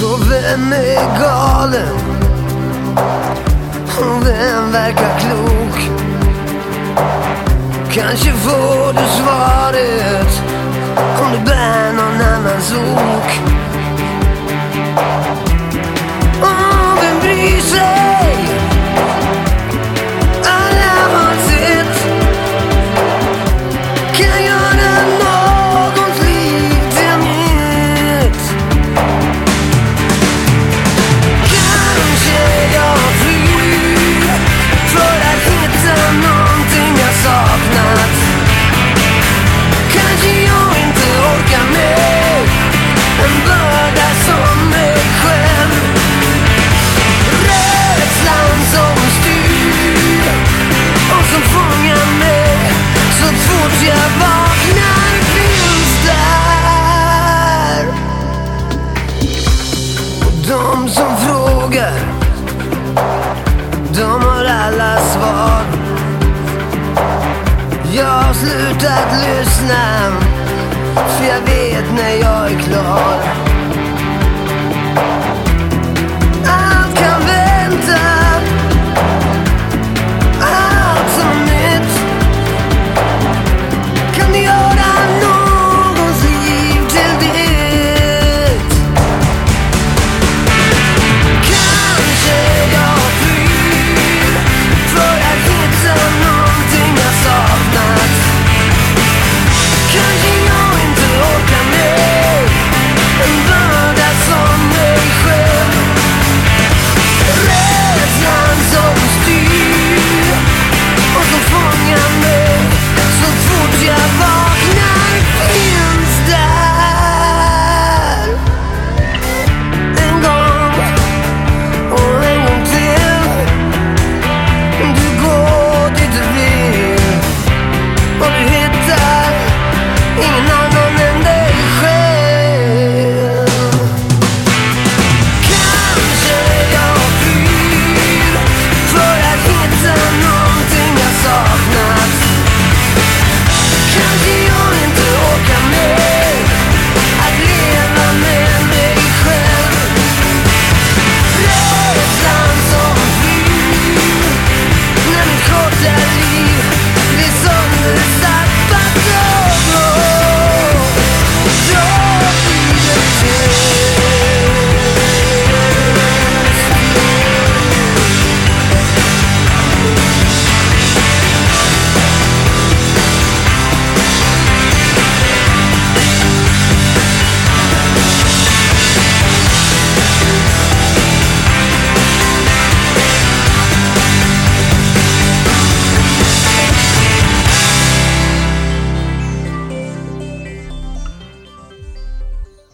Så vem är galen? Och vem verkar klok? Kanske får du svaret om du bär någon annans ok. De har alla svar. Jag har slutat lyssna, för jag vet när jag är klar.